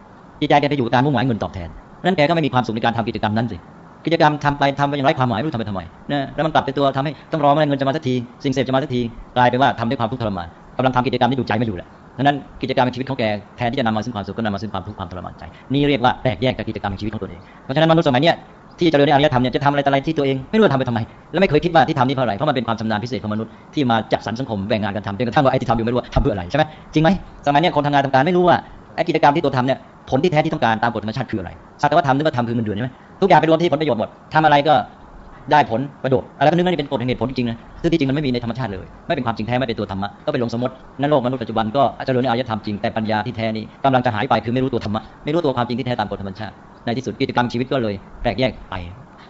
จิตใจแกไปอยู่กับการมุ่งหมายเงินตอบแทนนั้นแกก็ไม่มีความสุขในการทำกิจกรรมนั้นสิกิจกรรมทำไปทำไปอย่างไรความหมายไม่รู้ทำไปทำไมนะแล้วมันกลับเป็นตัวทำให้ต้องรอเมื่อเงินจะมาสักทีสิ่งเสพจะมาสักทีกลายเป็นว่าทำด้วยความทุกข์ทรมานกำลังทำกิจกรรมที่ดูใจไม่อยู่แหละ ดังนั้นกิจกรรมในชีวิตของแกแทนที่จะนำมาซึ่งความสุขก็นำมาซึ่งความทุกข์ความทรมานใจ นี่เรียกว่าแตกแยกจากกิจกรรมในชีวิตของตัวเอง เพราะฉะนั้นมนุษย์สมัยเนี้ยที่เจริญในอารยธรรมเนี่ยจะทำอะไรแต่อะไรที่ตัวเองไม่รู้จะทำไปทำไม และไม่เคยคิดว่าที่ทำนี่เพราะอะไร เพราะมันเป็นความชำนาญพิเศษของมนุษย์ที่มาจัดสรรสังคมแบ่งงานกันทำจนกระทั่งว่าไอ้ที่ทำอยู่ไม่รู้ว่าทำเพื่ออะไรใช่ไหมจริงไหมสมัยนี้คนทำงานทำการไม่รู้ว่าไอ้กิจกรรมที่ตัวทำเนี่ยผลที่แท้ที่ต้องการตามกฎธรรมชาติคืออะไรสักแต่ว่าทำนึกว่าทำคือเงินเดือนใช่ไหมทุกอย่างไปรวมที่ผลประโยชน์หมดทำอะไรก็ ได้ผลประโยชน์อะไรก็นึกว่านี่เป็นกฎแห่งเหตุผลจริงๆนะซึ่งที่จริงมันไม่มีในธรรมชาติเลย ไม่เป็นความจริงแท้ไม่เป็นตัวธรรมะก็เป็นลงสมมตินั่นโลกมนุษย์ปัจจุบันก็เจจะริญในอารยธรรมจริงแต่ปัญญาที่แท้นี้กำลังจะหายไปคือไม่รู้ตัวธรรมะไม่รู้ตัวความจริงที่แท้ตามกฎธรรมชาติในที่สุดกิจกรรมชีวิตก็เลยแปลกแยกไป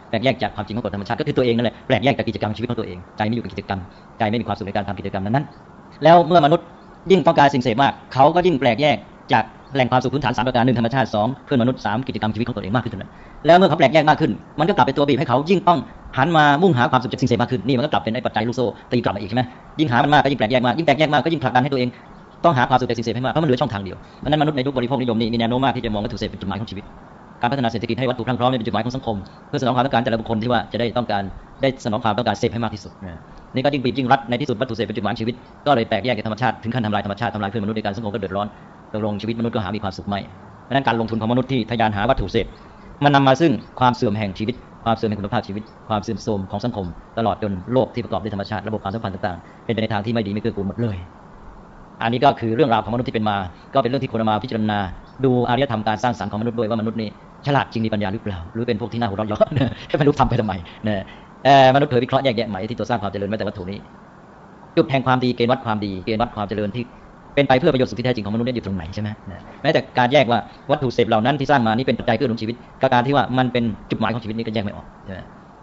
แปลกแยกจากความจริงของกฎธรรมชาติก็คือตัวเองนั่นแหละแปลกแยกจากกิจกรรมชีวิตของตัวเองใจไม่อยู่กับกิจกรรมใจไม่มีความสุขในการทำกิจกรรมนั้นๆแล้วเมื่อมนุษย์ยิ่งต้องการสิ่งเสพมากเขาก็ยิ่งแปลกแยกจากแหล่งความสุขพื้นฐานสามประการหนึ่งธรรมชาติสองเพื่อนมนุษย์สามกิจกรรมชีวิตของตัวเองมากขึ้นเท่านั้นแล้วเมื่อเขาแปลกแยกมากขึ้น มันก็กลับเป็นตัวบีบให้เขายิ่งต้อง หันมามุ่งหาความสุขจากสิ่งเสพมากขึ้นนี่มันก็กลับเป็นไอ้ปัจจัยลูกโซ่ตีกลับมาอีกใช่ไหมยิ่งหามันมากก็ยิ่งแปลกแยกมากยิ่งแปลกแยกมากก็ยิ่งผลักดันให้ตัวเองต้องหาความสุขจากสิ่งเสพให้มากเพราะมันเหลือช่องทางเดียวเพราะนั้นมนุษย์ในยุคบริโภคนิยมนี่มีแนวโน้มมากที่จะมองวัตถุเสพเป็นจุดหมายของชีวิต การพัฒนาเศรษฐกิจให้วัตถุพรั่งพร้อมเป็นจุดหมายของสังคม เพื่อสนองความต้องการแต่ละบุคคลที่ว่าจะได้ต้องการได้สนองความต้องการเสพให้มากที่สุดนี่ก็ยิ่งบีบยิ่งรัดในที่สุดวัตถุเสพเป็นจุดหมายชีวิตก็เลยแตกแยกจากธรรมชาติถึงขั้นทำลายธรรมชาติทำลายเพื่อนมนุษย์ในการสังคมก็เดือดร้อนตกลงชีวิตมนุษย์ก็หามีความสุขไม่เพราะนั้นการลงทุนของมนุษย์ที่ทยานหาวัตถุเสพมันนำมาซึ่งความเสื่อมแห่งชีวิตความเสื่อมแห่งคุณภาพชีวิต ความเสื่อมโทรมของสังคม ตลอดจนโลกที่ประกอบด้วยธรรมชาติระบบความสัมพันธ์ต่างๆ เป็นไปในทางที่ไม่ดีไม่เกื้อกูลหมดเลย อันนี้ก็คือเรื่องราวของมนุษย์ที่เป็นมา ก็เป็นเรื่องที่ควรมาพิจารณา ดูอารยธรรมการสร้างสรรค์ของมนุษย์ด้วยว่ามนุษย์นี่ฉลาดจริงมีปัญญาหรือเปล่า หรือเป็นพวกที่น่าหัวเราะเยาะไม่รู้ทำไปทำไมนะมนุษย์เผยวิเคราะห์แยกแยะไหมที่ตัวสร้างความเจริญแม้แต่วัตถุนี้จุดแห่งความดีเกณฑ์วัดความดีเกณฑ์วัดความเจริญที่ เป็นไปเพื่อประโยชน์สุขที่แท้จริงของมนุษย์เนี่ยอยู่ตรงไหนใช่ไหมแม้แต่การแยกว่าวัตถุเสพเหล่านั้นที่สร้างมานี่เป็นปัจจัยเพื่อหนุนชีวิตกับการที่ว่ามันเป็นจุดหมายของชีวิตนี่ก็แยกไม่ออกใช่ไหม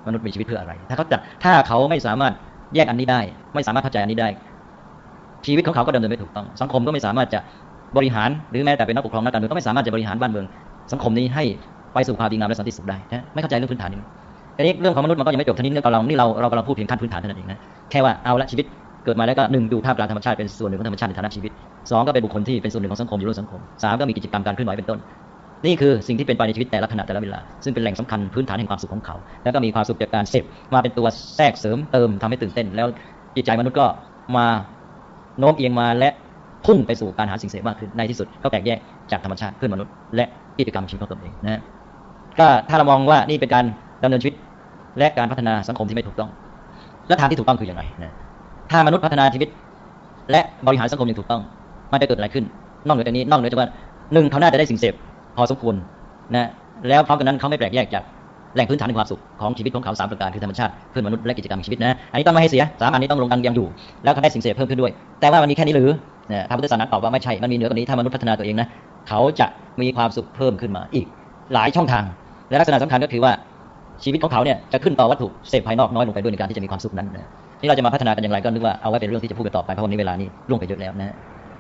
มนุษย์มีชีวิตเพื่ออะไร ถ้าเขาจะถ้าเขาไม่สามารถแยกอันนี้ได้ ไม่สามารถเข้าใจอันนี้ได้ ชีวิตของเขาก็ดำเนินไม่ถูกต้อง สังคมก็ไม่สามารถจะบริหารหรือแม้แต่เป็นนักปกครองนักการเมืองก็ไม่สามารถจะบริหารบ้านเมือง สังคมนี้ให้ไปสู่ความดีงามและสันติสุขได้นะไม่เข้าใจเรื่องพื้นฐานนี้ทีนี้เรื่องของมนุษย์มันก็ยังไม่จบทีนี้เรื่องเรานี่เราเรากำลังพูดเพียงขั้นพื้นฐานเท่านั้นเองนะแค่ว่าเอาละชีวิต เกิดมาแล้วก็หนึ่งดูภาพกลางธรรมชาติเป็นส่วนหนึ่งของธรรมชาติในฐานะชีวิตสองก็เป็นบุคคลที่เป็นส่วนหนึ่งของสังคมอยู่ร่วมสังคมสามก็มีกิจกรรมการเคลื่อนไหวเป็นต้น นี่คือสิ่งที่เป็นไปในชีวิตแต่ละขณะแต่ละเวลา ซึ่งเป็นแหล่งสำคัญพื้นฐานแห่งความสุขของเขา แล้วก็มีความสุขจากการเสพมาเป็นตัวแทรกเสริมเติมทำให้ตื่นเต้น แล้วจิตใจมนุษย์ก็มาโน้มเอียงมาและพุ่งไปสู่การหาสิ่งเสพมากขึ้นในที่สุดก็แตกแยกจากธรรมชาติเพื่อนมนุษย์ และกิจกรรมชีวิตของตนเองนะก็ถ้าเรามองว่านี่เป็นการดำเนินชีวิตและการพัฒนาสังคมที่ไม่ถูกต้อง และทางที่ถูกต้องคืออย่างไรนะ ถ้ามนุษย์พัฒนาชีวิต และบริหารสังคมอย่างถูกต้อง มันจะเกิดอะไรขึ้น นอกเหนือจากนี้นอกเหนือจากว่าหนึ่งเขาน่าจะได้สิ่งเสพพอสมควรนะแล้วพร้อมกันนั้นเขาไม่แปลกแยกจากแหล่งพื้นฐานในความสุขของชีวิตของเขาสามประการคือธรรมชาติเพื่อนมนุษย์และกิจกรรมชีวิตนะอันนี้ต้องไม่ให้เสียสามอันนี้ต้องลงกันยังอยู่ แล้วเขาได้สิ่งเสพเพิ่มขึ้นด้วย แต่ว่ามันมีแค่นี้หรือนะทางพุทธศาสนาตอบว่าไม่ใช่มันมีเหนือกว่านี้ถ้ามนุษย์พัฒนาตัวเองนะเขาจะมีความสุขเพิ่มขึ้นมาอีกหลายช่องทางและลักษณะสำคัญก็คือว่า ชีวิตของเขาเนี่ยจะขึ้นต่อวัตถุเสพภายนอกน้อยลงไปด้วยในการที่จะมีความสุขนั้นนะนี่เราจะมาพัฒนากันอย่างไรก็นึกว่าเอาไว้เป็นเรื่องที่จะพูดกันต่อไปเพราะวันนี้เวลานี้ล่วงไปเยอะแล้วนะ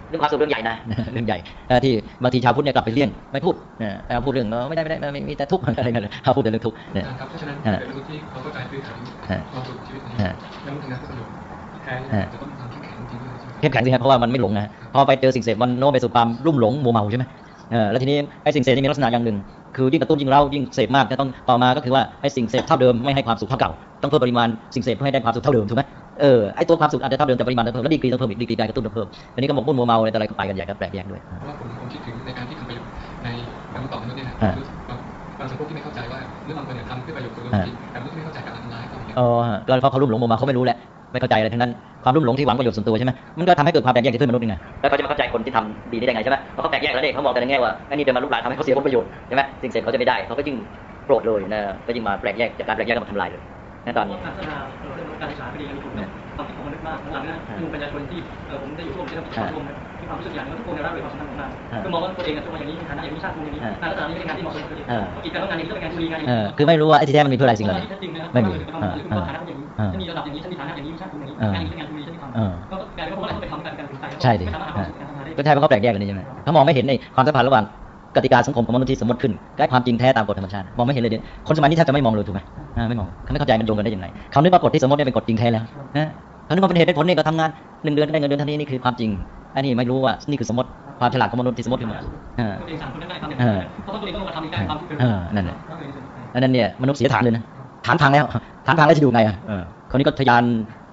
เรื่องความสุขเรื่องใหญ่นะเรื่องใหญ่เอ่อที่บางทีชาวพุทธเนี่ยกลับไปเลี่ยงไม่พูดนะเอาพูดเรื่องเออไม่ได้ไม่ได้ไม่มีแต่ทุกข์อะไรกันเลยเอาพูดแต่เรื่องทุกข์เนี่ยครับเพราะฉะนั้นฮะเป็นเรื่องที่เขาเข้าใจพื้นฐานฮะความสุขชีวิตนี้ฮะแล้วมันทำงานเพื่อประโยชน์ที่แท้ฮะจะต้องมีความเข้มแข็งจริงๆด้วยใช่ไหมเข้มแข็งสิครับเพราะว่ามันไม่หลงนะพอไปเจอสิ่งเสพมันโน้มไปสู่ความรุ่มหลงมัวเมาใช่ไหมเออแล้วทีนี้ไอ้สิ่งเสพนี่มีลักษณะอย่างหนึ่ง คือยิ่งกระตุ้นยิ่งเล่ายิ่งเสพมากจะต้องต่อมาก็คือว่าไอ้สิ่งเสพเท่าเดิมไม่ให้ความสุขเท่าเก่าต้องเพิ่มปริมาณสิ่งเสพเพื่อให้ได้ความสุขเท่าเดิมถูกไหมเออไอ้ตัวความสุขอาจจะเท่าเดิมแต่ปริมาณต้องเพิ่มแล้วดีกรีต้องเพิ่มอีกดีกรีการกระตุ้นต้องเพิ่มอันนี้ก็หมกมุ่นมัวเมาอะไรต่ออะไรก็ไปกันใหญ่ก็แปลกแยกด้วยเพราะว่าผมผมคิดถึงในการที่ทำประโยชน์ในบางต่อมนุษย์เนี่ยนะฮะคือบางบางสังคมที่ไม่เข้าใจว่าเรื่องบางคนเนี่ยทำเพื่อประโยชน์ส่วนรวมฮะจริงแต่มนุษย์ที่ไม่เข้าใจการทำร้ายเขาอย่างเงี้ยเออก็เพราะเขารุ่มหลงมัวเมาเขาไม่รู้แหละ ไม่เข้าใจอะไรทั้งนั้นความรุ่มหลงที่หวังประโยชน์ส่วนตัวใช่ไหมมันก็ทำให้เกิดความแตกแยกที่ขึ้นมนุษย์นี่ไงแล้วเขาจะมาเข้าใจคนที่ทำดีได้ยังไงใช่ไหมเพราะเขาแตกแยกแล้วเด็กเขามองแต่ในแง่ว่าไอ้นี่เดินมาลุกลานทำให้เขาเสียผลประโยชน์ใช่ไหมสิ่งเสพเขาจะไม่ได้เขาก็ยิ่งโกรธเลยนะก็ยิ่งมาแตกแยกจากการแตกแยกก็มาทำลายเลยนะตอนนี้ การพัฒนาเรื่องการศึกษาก็ดีกันถูกนะความคิดของมนุษย์มากหลังๆนะคือประชาชนที่เออผมได้อยู่ร่วมที่ทำกิจกรรมร่วมนะมีความรู้สึกอย่างนึงว่าทุกคนในร่างเลยความสำคัญของงานคือมองว่าตัวเองเป็นคนอย่างนี้มีฐานะอย่างนี้ชาติภูมิอย่างนี้งานลักษณะนี้ไม่ใช่งานที่เหมาะสมกับตัวเองกิจการต้องงานอย่างนี้ต้องเป็นงานจุลีงานอย่างเอนี้อคือไม่รู้ว่าไอ้ที่แท้มันมีเพื่ออะไรสิ่งเหล่าที่นี้แท้จริงนะครับไม่มีหรือคุณฐานะอย่างนี้ฉันมีระดับอย่างนี้ฉันมีฐานะอย่างนี้ชาติภูมิอย่างนี้งานนี้เป็นงานจุลีฉันมีทำก็กลายเป็นว่าเราต้องไปทำการการศึกษาใช่ดิไม่สามารถหาความสุขในการทำงานได้ก็ใช่เพราะเขาแปลกแยกกันนี่ใช่ไหมเขามองไม่เห็นในความสัมพันธ์ระหว่าง กติกาสังคมของมนุษย์ที่สมมติขึ้นกับความจริงแท้ตามกฎธรรมชาติมองไม่เห็นเลยเนี่ยคนสมัยนี้แทบจะไม่มองเลยถูกไหมอ่าไม่มองเขาไม่เข้าใจมันโยงกันได้ยังไงเขานึกว่ากฎที่สมมติเนี่ยเป็นกฎจริงแท้แล้วนะเขานึกว่าเป็นเหตุเป็นผลเนี่ยก็ทำงานหนึ่งเดือนได้เงินเดือนเท่านี้นี่คือความจริงอันนี้ไม่รู้ว่านี่คือสมมติความฉลาดของมนุษย์ที่สมมติขึ้นมาอ่าตัวเองสั่งคนนั้นได้ทำอย่างนี้เพราะตัวเองต้องมาทำในการความทุกข์เป็นเออนั่นแหละอันนั้นเนี่ยมนุษย์เสียฐานเลยนะฐานพังแล้วฐานพังแล้วจะดูไงอะเออคนนี้ก็ทะยาน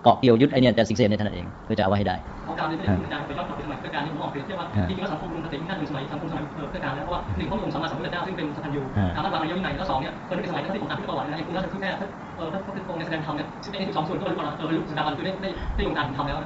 เกาะเกี่ยวยึดไอเนี่ยแต่สิ่งเสพในท่านนเองเพื่อจะเอาไว้ให้ได้ของการนี้ไม่ได้เป็นการไปย้อนกลับไปสมัยพุทธกาลที่ผมบอกเปรียบเทียบว่าจริงๆแล้วสังคมรุมสติที่ท่านเป็นสมัยสังคมสมัยพุทธกาลแล้วเพราะว่าหนึ่งเขามีองค์สัมมาสัมพุทธเจ้าซึ่งเป็นสัพพัญญูสามารถวางระยะวินัยแล้วสองเนี่ยคนที่เป็นสมัยนั้นที่ผมอ่านที่ประวัตินะอย่างคุณราชทุกแม่เออพระพุทธองค์ในแสดงธรรมเนี่ยซึ่งเป็นที่สองส่วนก็บรรลุเออบรรลุสดาบันคือได้ได้ได้องค์การทำแล้ว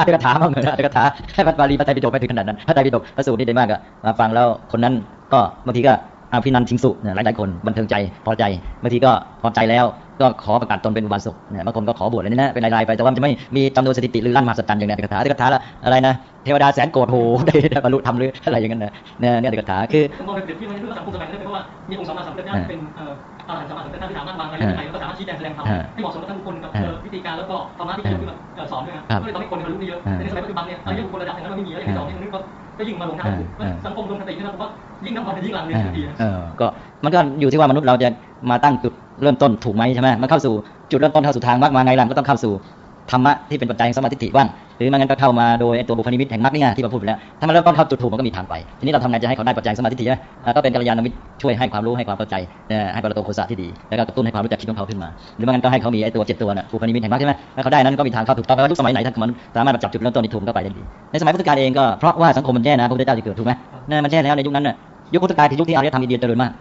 อัตถกถาบ้างเหรออัตถกถาแค่พระบาลีพระไตรปิฎกไปถึงขนาดนั้นพระไตรปิฎกพระสูตรนี่ได้มากอะมาฟังแล้วคนนั้นก็บางทีก็อาภินันท์ทิงสุเนี่ยหลายๆคนบันเทิงใจพอใจบางทีก็พอใจแล้ว ก็ขอประกาศตนเป็นอุบาสกเนี่ยบางคนก็ขอบวชอะไรนี่นะเป็นรายๆไปแต่ว่ามันจะไม่มีจำนวนสถิติหรือลั่นมหัศจรรย์อย่างในอัตถกถาอัตถกถาละอะไรนะเทวดาแสนโกรธโหได้ได้บรรลุธรรมหรืออะไรอย่างนั้นนะเนี่ยเนี่ยอัตถกถาคือผมมองเป็นเปรียบเทียบในเรื่องสังคมสมัยนั้นเพราะว่ามีองค์สัมมาสัมพุทธเจ้าเป็นเอ่ออรหันต์สัมมาสัมพุทธเจ้าที่สามารถวางระยะวินัยแล้วก็สามารถชี้แจงแสดงธรรมให้เหมาะสมกับท่านทุกคนกับวิธีการแล้วก็ธรรมะที่ท่านสอนด้วยนะก็เลยทำให้คนบรรลุได้เยอะในสมัยปัจจุบันเนี่ยอายุคนระดับอย่างนั้นมันไม่มีแล้วอย่างที่สองเนี่ยนึกก็ก็ยิ่งมาหลงทางสังคมลงสตินะครับผมว่ายิ่งนับวันยิ่งหลังเนี่ยดีเออก็มันก็อยู่ที่ว่ามนุษย์เราจะมาตั้งจุด เริ่มต้นถูกไหมใช่ไหมมันเข้าสู่จุดเริ่มต้นเข้าสู่ทางมรรคมาไงล่ะก็ต้องเข้าสู่ธรรมะที่เป็นปัจจัยแห่งสมาธิฐิบ้างหรือไมันงั้นก็เข้ามาโดยตัวบุพนิมิตแห่งมรรคนี่ไงที่เราพูดไปแล้วถ้ามันเริ่มต้นเข้าจุดถูกมันก็มีทางไป ทีนี้เราทำไงจะให้เขาได้ปัจจัยสมาธิฐิใช่ไหมอ่าก็เป็นกัลยาณมิตรช่วยให้ความรู้ให้ความเข้าใจให้ปรโตโคสะที่ดีแล้วก็กระตุ้นให้ความรู้จักคิดของเขาขึ้นมา หรือไม่งั้นก็ให้เขามีไอ้ตัวเจ็ดตัวน่ะบุพนิมิตแห่งมรรคใช่ไหมถ้าเขาได้นั้นก็มีทางเข้าถูกต้องแล้วยุคสมัยไหนถ้ามันสามารถจับจุดเริ่มต้นที่ถูกก็ไปได้ดีในสมัยพุทธกาลเองก็เพราะว่าสังคมมันแย่นะพระพุทธเจ้าจะเกิดถูกไหมนะมันแย่แล้วในยุคนั้นน่ะยุคพุทธกาลคือยุคที่อารยธรรมอินเดียเจริญมาก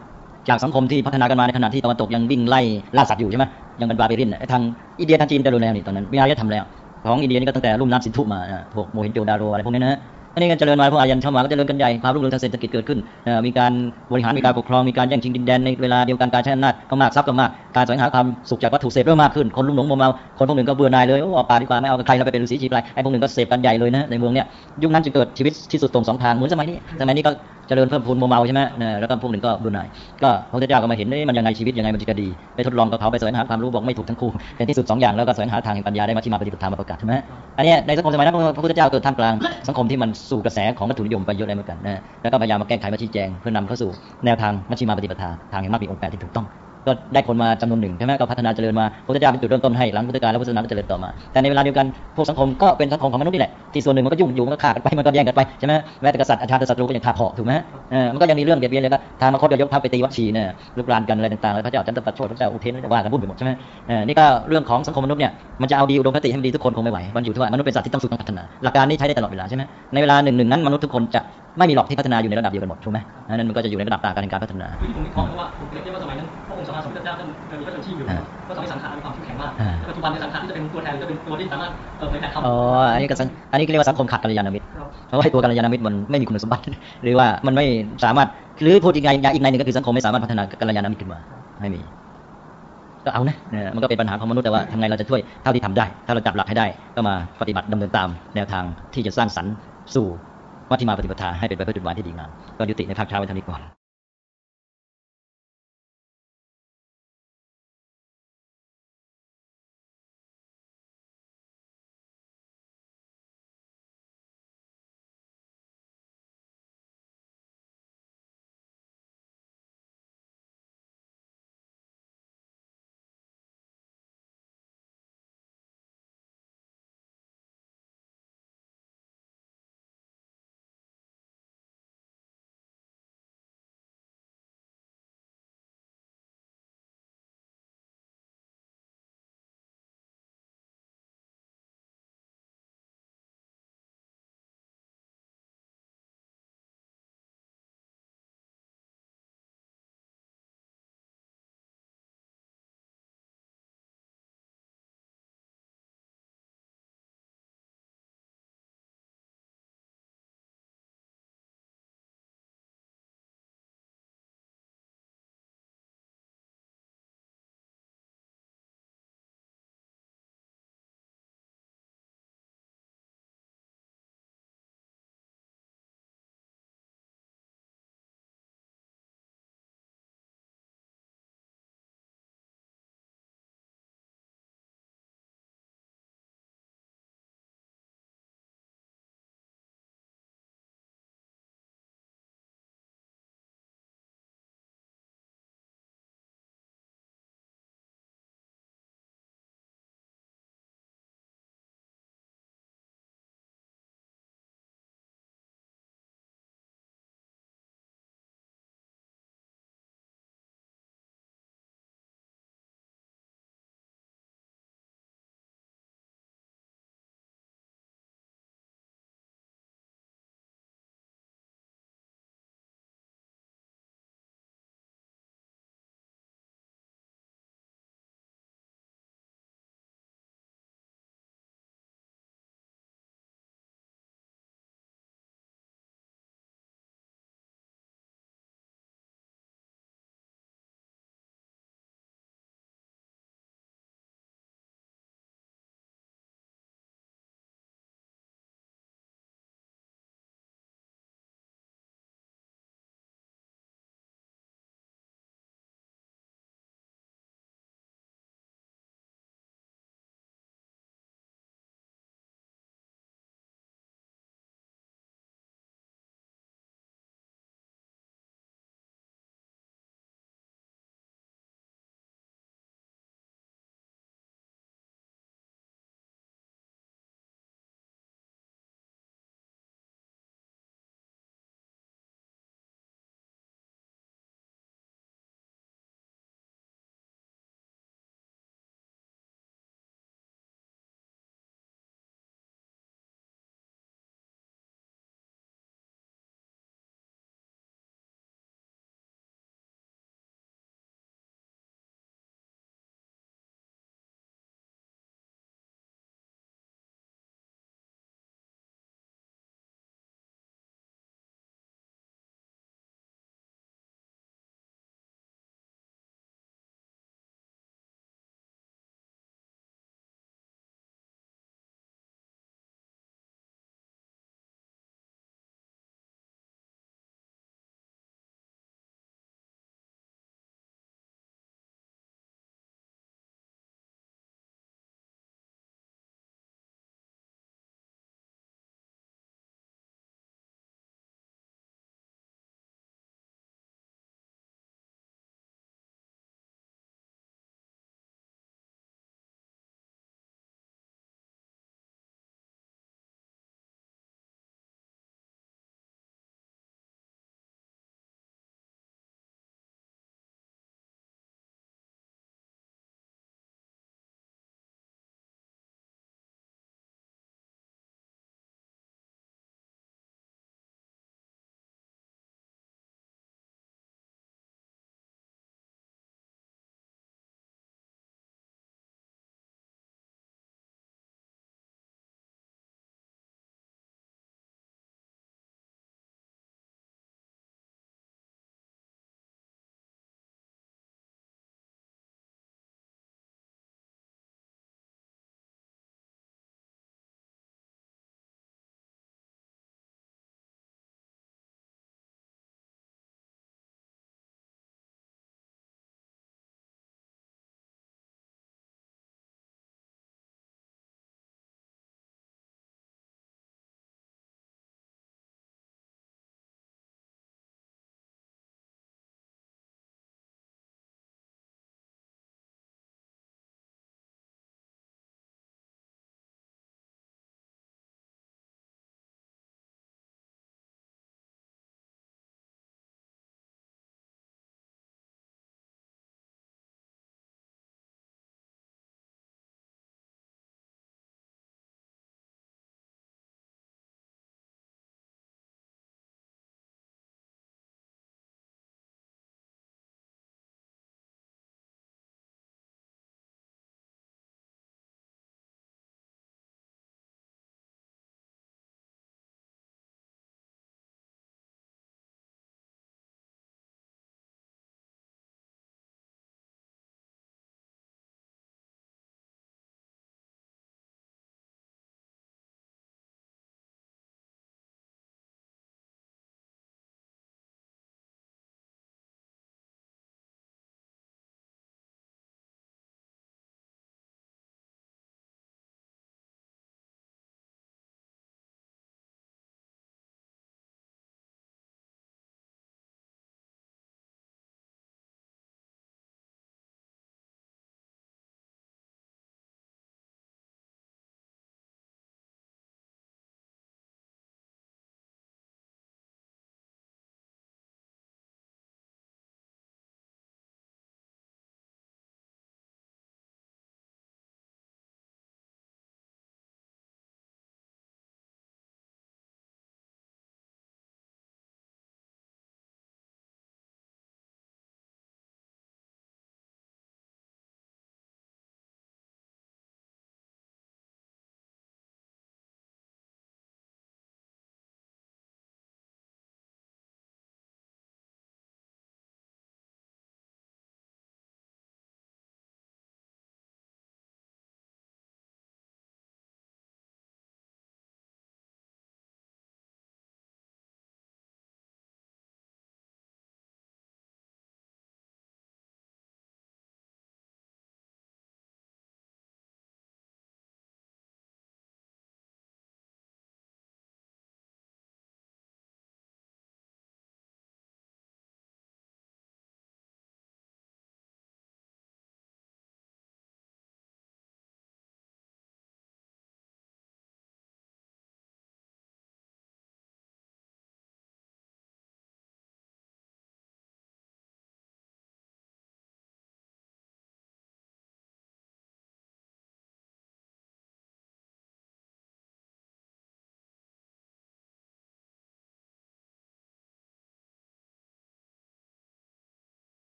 จากสังคมที่พัฒนากันมาในขณะที่ตะวันตกยังวิ่งไล่ล่าสัตว์อยู่ใช่ไหมยังเป็น barbarian ทางอินเดียทางจีนเจริญแล้วนี่ตอนนั้นมีอารยธรรมแล้ว ของอินเดียนี่ก็ตั้งแต่ลุ่มน้ำสินธุมาพวกโมเฮนโจดาโรอะไรพวกนี้นะอันนี้ก็เจริญมาพวกอายันเข้ามาก็เจริญกันใหญ่ความรุ่งเรืองทางเศรษฐกิจเกิดขึ้นมีการบริหารมีการปกครองมีการแย่งชิงดินแดนในเวลาเดียวกันการใช้อำนาจก็มากทรัพย์ก็มากการแสวงหาความสุขจากวัตถุเสพเริ่มมากขึ้นคนรุ่มหลงมัวเมาคนพวกหนึ่งก็เบื่อหน่ายเลยโอ้ออกป่าดีกว่าไม่เอากับใครเราไปเป็นฤาษีชีพไรไอ้พวกหนึ่งก็เสพกันใหญ่เลยนะในเมืองเนี้ยยุคนั้นจึงเกิดชีวิตที่สุดตรงสองทางเหมือนสมัยนี้สมัยนี้ก็ ริญเพิ่มพูนมัวเมาใช่ไหมนะแล้วก็พวกหนึ่งก็ดูหน่ายก็พระพุทธเจ้าก็มาเห็นนี่มันยังไงชีวิตยังไงมันจะดีไปทดลองกับเขาไปแสวงหาความรู้บอกไม่ถูกทั้งคู่เป็นที่สุดสองอย่างแล้วก็แสวงหาทางแห่งปัญญาได้มาที่มาปฏิบัติธรรมมาประกาศใช่ไหมอันนี้ในสังคมสมัยนั้นพระพุทธเจ้าเกิดท่ามกลางสังคมที่มันสู่กระแสของวัตถุนิยมไปเยอะเลยเหมือนกันนะแล้วก็พยายามมาแก้ไขมาชี้แจงเพื่อนำเข้าสู่แนวทางมัชฌิมาปฏิปทาทางแห่งมรรคมีองค์แปดที่ถูกต้อง ก็ได้คนมาจำนวนหนึ่งใช่ไหมก็พัฒนาเจริญมาพระพุทธเจ้าเป็นจุดเริ่มต้นให้หลังพุทธกาลแล้วพุทธศาสนาก็เจริญต่อมา แต่ในเวลาเดียวกันพวกสังคมก็เป็นสังคมของมนุษย์นี่แหละที่ส่วนหนึ่งมันก็ยุ่งอยู่มันก็ฆ่ากันไปมันก็แย่งกันไปใช่ไหมแม้แต่กษัตริย์อาชาติศัตรูก็ยังฆ่าเพาะถูกไหมเออมันก็ยังมีเรื่องเบียดเบียนเลยก็ทางมาคตยกทัพไปตีวัดชีเนี่ยลุกรานกันอะไรต่างๆแล้วพระเจ้าจันทประโชดพระเจ้าอุเทนว่ากันวุ่นไปหมดใช่ไหมเออนี่ก็เรื่องของสังคมมนุษย์เนี่ยมันจะเอาดีอุดมคติให้มันดีทุกคนคงไม่ไหวมันอยู่ที่ว่ามนุษย์เป็นสัตว์ที่ต้องฝึกต้องพัฒนาหลักการนี้ใช้ได้ตลอดเวลาใช่ไหมในเวลาหนึ่งหนึ่งนั้นมนุษย์ทุกคนจะไม่มีหรอกที่พัฒนาอยู่ในระดับเดียวกันหมดถูกไหมนั้นมันก็จะอยู่ในระดับต่างกันในการพัฒนาคื อที่ผมวิเคราะห์เพราะว่าผมเปรียบเทียบว่าสมัยนั้นพระองค์สัมมาสัมพุทธเจ้าท่านมีพระชนชีพอยู่ก็ทำให้สังขารมีความเข้มแข็งมากแต่ปัจจุบันในสังขารที่จะเป็นตัวแทนจะเป็นตัวที่สามารถเผยแผ่ธรรมอ๋ออันนี้ก็สังอันนี้ก็เรียกว่าสังคมขาดกัลยาณมิตรเพราะว่าไอ้ตัวกัลยาณมิตรมันไม่มีคุณสมบัติ หรือว่ามันไม่สามารถหรือพูดอีกในอีกในหนึ่งก็คือสังคมไม่สามารถพัฒนากัลยาณมิตรขึ้นมาไม่มีก็เอานะเนี่ยมันก็เป็นปัญหาของมนุษย์แต่ว่าทำไงเราจะช่วยเท่าที่ทำได้ ถ้าเราจับหลักให้ได้ก็มาปฏิบัติดำเนินตามแนวทางที่จะสร้างสรรค์สู่มัชฌิมาปฏิปทาให้เป็นไปเพื่อจุดหมายที่ดีงามก็ยุติในภาคเช้าไว้เท่านี้ก่อน